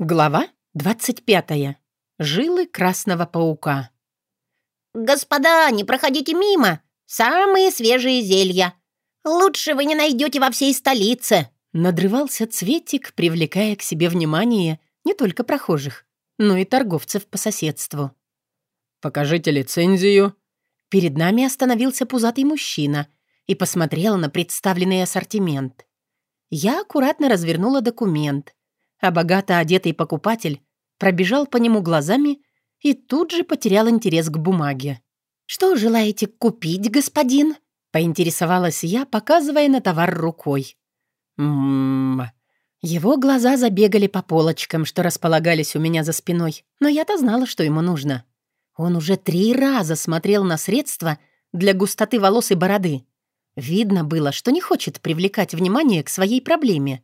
Глава 25. Жилы красного паука. «Господа, не проходите мимо! Самые свежие зелья! Лучше вы не найдете во всей столице!» Надрывался Цветик, привлекая к себе внимание не только прохожих, но и торговцев по соседству. «Покажите лицензию». Перед нами остановился пузатый мужчина и посмотрел на представленный ассортимент. Я аккуратно развернула документ — а богато одетый покупатель пробежал по нему глазами и тут же потерял интерес к бумаге. «Что желаете купить, господин?» — поинтересовалась я, показывая на товар рукой. «Ммм...» Его глаза забегали по полочкам, что располагались у меня за спиной, но я-то знала, что ему нужно. Он уже три раза смотрел на средства для густоты волос и бороды. Видно было, что не хочет привлекать внимание к своей проблеме.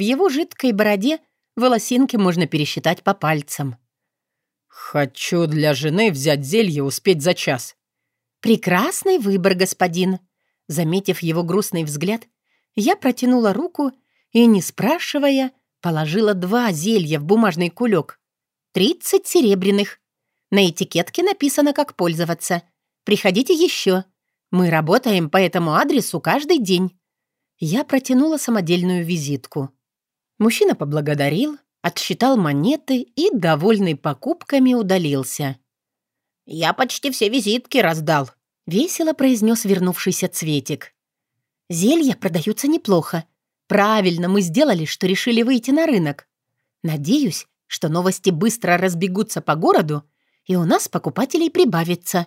В его жидкой бороде волосинки можно пересчитать по пальцам. «Хочу для жены взять зелье успеть за час». «Прекрасный выбор, господин». Заметив его грустный взгляд, я протянула руку и, не спрашивая, положила два зелья в бумажный кулек. Тридцать серебряных. На этикетке написано, как пользоваться. Приходите еще. Мы работаем по этому адресу каждый день. Я протянула самодельную визитку. Мужчина поблагодарил, отсчитал монеты и, довольный покупками, удалился. «Я почти все визитки раздал», — весело произнес вернувшийся Цветик. «Зелья продаются неплохо. Правильно мы сделали, что решили выйти на рынок. Надеюсь, что новости быстро разбегутся по городу, и у нас покупателей прибавится».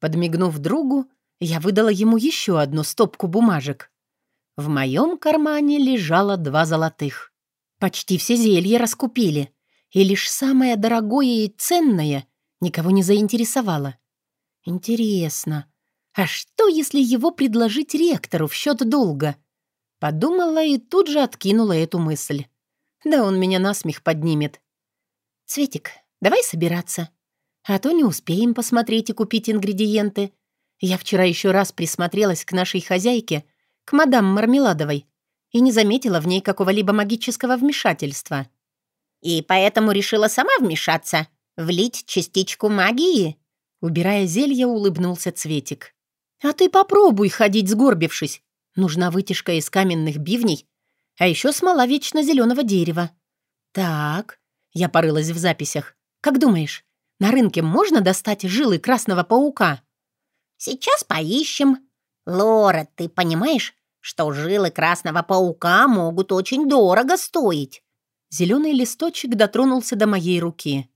Подмигнув другу, я выдала ему еще одну стопку бумажек. В моем кармане лежало два золотых. Почти все зелья раскупили, и лишь самое дорогое и ценное никого не заинтересовало. Интересно, а что, если его предложить ректору в счет долга? Подумала и тут же откинула эту мысль. Да он меня насмех поднимет. «Цветик, давай собираться. А то не успеем посмотреть и купить ингредиенты. Я вчера еще раз присмотрелась к нашей хозяйке, к мадам Мармеладовой и не заметила в ней какого-либо магического вмешательства. «И поэтому решила сама вмешаться? Влить частичку магии?» Убирая зелье, улыбнулся Цветик. «А ты попробуй ходить сгорбившись. Нужна вытяжка из каменных бивней, а еще смола вечно зеленого дерева. Так, я порылась в записях. Как думаешь, на рынке можно достать жилы красного паука?» «Сейчас поищем. Лора, ты понимаешь, что жилы красного паука могут очень дорого стоить. Зеленый листочек дотронулся до моей руки.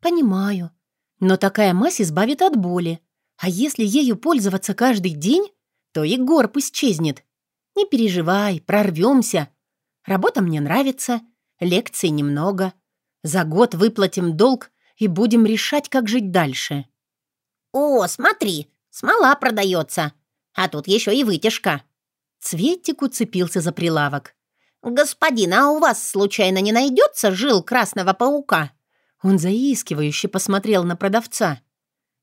«Понимаю. Но такая мазь избавит от боли. А если ею пользоваться каждый день, то и горб исчезнет. Не переживай, прорвемся. Работа мне нравится, лекций немного. За год выплатим долг и будем решать, как жить дальше». «О, смотри, смола продается. А тут еще и вытяжка». Цветик уцепился за прилавок. «Господин, а у вас случайно не найдется жил красного паука?» Он заискивающе посмотрел на продавца.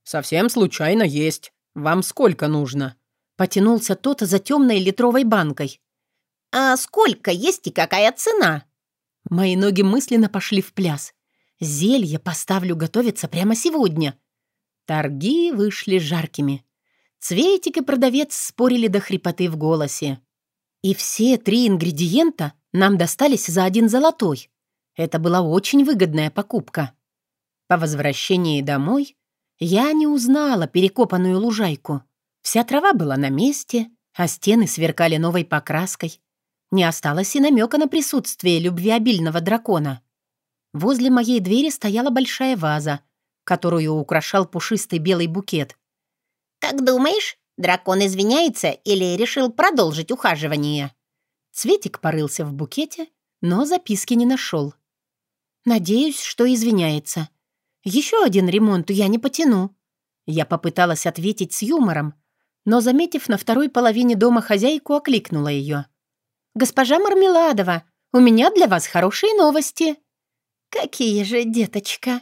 «Совсем случайно есть. Вам сколько нужно?» Потянулся тот за темной литровой банкой. «А сколько есть и какая цена?» Мои ноги мысленно пошли в пляс. Зелье поставлю готовиться прямо сегодня. Торги вышли жаркими. Цветик и продавец спорили до хрипоты в голосе. И все три ингредиента нам достались за один золотой. Это была очень выгодная покупка. По возвращении домой я не узнала перекопанную лужайку. Вся трава была на месте, а стены сверкали новой покраской. Не осталось и намека на присутствие любвеобильного дракона. Возле моей двери стояла большая ваза, которую украшал пушистый белый букет. «Как думаешь, дракон извиняется или решил продолжить ухаживание?» Цветик порылся в букете, но записки не нашел. «Надеюсь, что извиняется. Еще один ремонт я не потяну». Я попыталась ответить с юмором, но, заметив на второй половине дома хозяйку, окликнула ее. «Госпожа Мармеладова, у меня для вас хорошие новости». «Какие же, деточка!»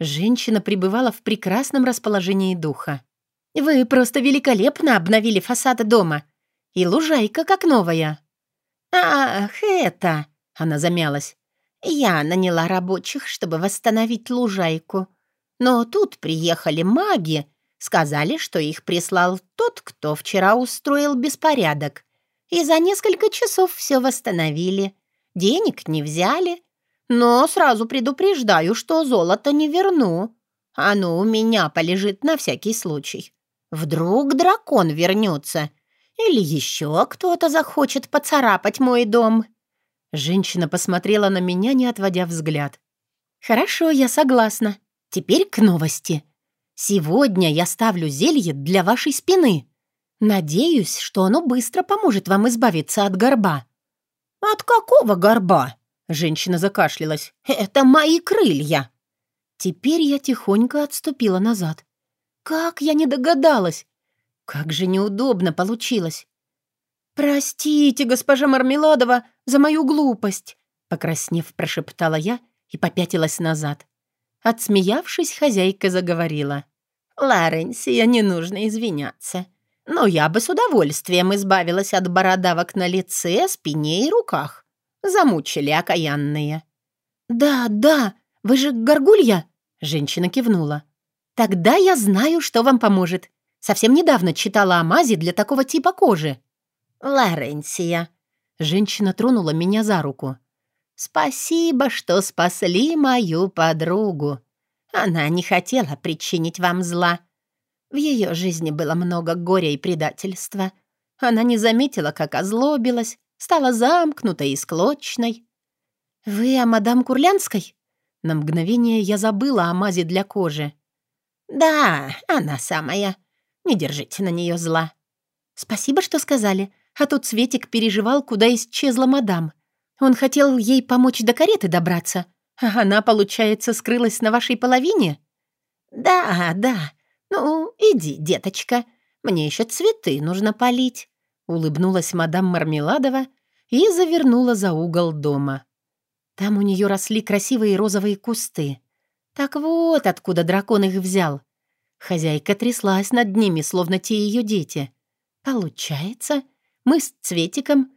Женщина пребывала в прекрасном расположении духа. Вы просто великолепно обновили фасад дома. И лужайка как новая». «Ах, это...» — она замялась. Я наняла рабочих, чтобы восстановить лужайку. Но тут приехали маги, сказали, что их прислал тот, кто вчера устроил беспорядок. И за несколько часов все восстановили. Денег не взяли. Но сразу предупреждаю, что золото не верну. Оно у меня полежит на всякий случай. Вдруг дракон вернется. Или еще кто-то захочет поцарапать мой дом. Женщина посмотрела на меня, не отводя взгляд. «Хорошо, я согласна. Теперь к новости. Сегодня я ставлю зелье для вашей спины. Надеюсь, что оно быстро поможет вам избавиться от горба». «От какого горба?» Женщина закашлялась. «Это мои крылья!» Теперь я тихонько отступила назад. «Как я не догадалась! Как же неудобно получилось!» «Простите, госпожа Мармеладова, за мою глупость!» Покраснев, прошептала я и попятилась назад. Отсмеявшись, хозяйка заговорила. «Лоренсия, не нужно извиняться. Но я бы с удовольствием избавилась от бородавок на лице, спине и руках. Замучили окаянные». «Да, да, вы же горгулья?» Женщина кивнула. «Тогда я знаю, что вам поможет. Совсем недавно читала о мазе для такого типа кожи». «Лоренсия». Женщина тронула меня за руку. «Спасибо, что спасли мою подругу. Она не хотела причинить вам зла. В ее жизни было много горя и предательства. Она не заметила, как озлобилась, стала замкнутой и склочной». «Вы о мадам Курлянской?» На мгновение я забыла о мазе для кожи. «Да, она самая. Не держите на нее зла». «Спасибо, что сказали а тут Светик переживал, куда исчезла мадам. Он хотел ей помочь до кареты добраться, а она, получается, скрылась на вашей половине?» «Да, да. Ну, иди, деточка. Мне еще цветы нужно полить», — улыбнулась мадам Мармеладова и завернула за угол дома. Там у нее росли красивые розовые кусты. Так вот, откуда дракон их взял. Хозяйка тряслась над ними, словно те ее дети. Получается, мы с Цветиком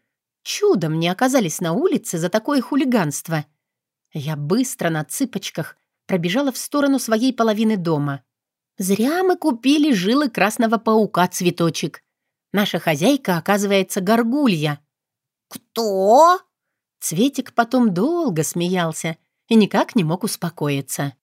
чудом не оказались на улице за такое хулиганство. Я быстро на цыпочках пробежала в сторону своей половины дома. Зря мы купили жилы красного паука цветочек. Наша хозяйка, оказывается, горгулья. «Кто?» Цветик потом долго смеялся и никак не мог успокоиться.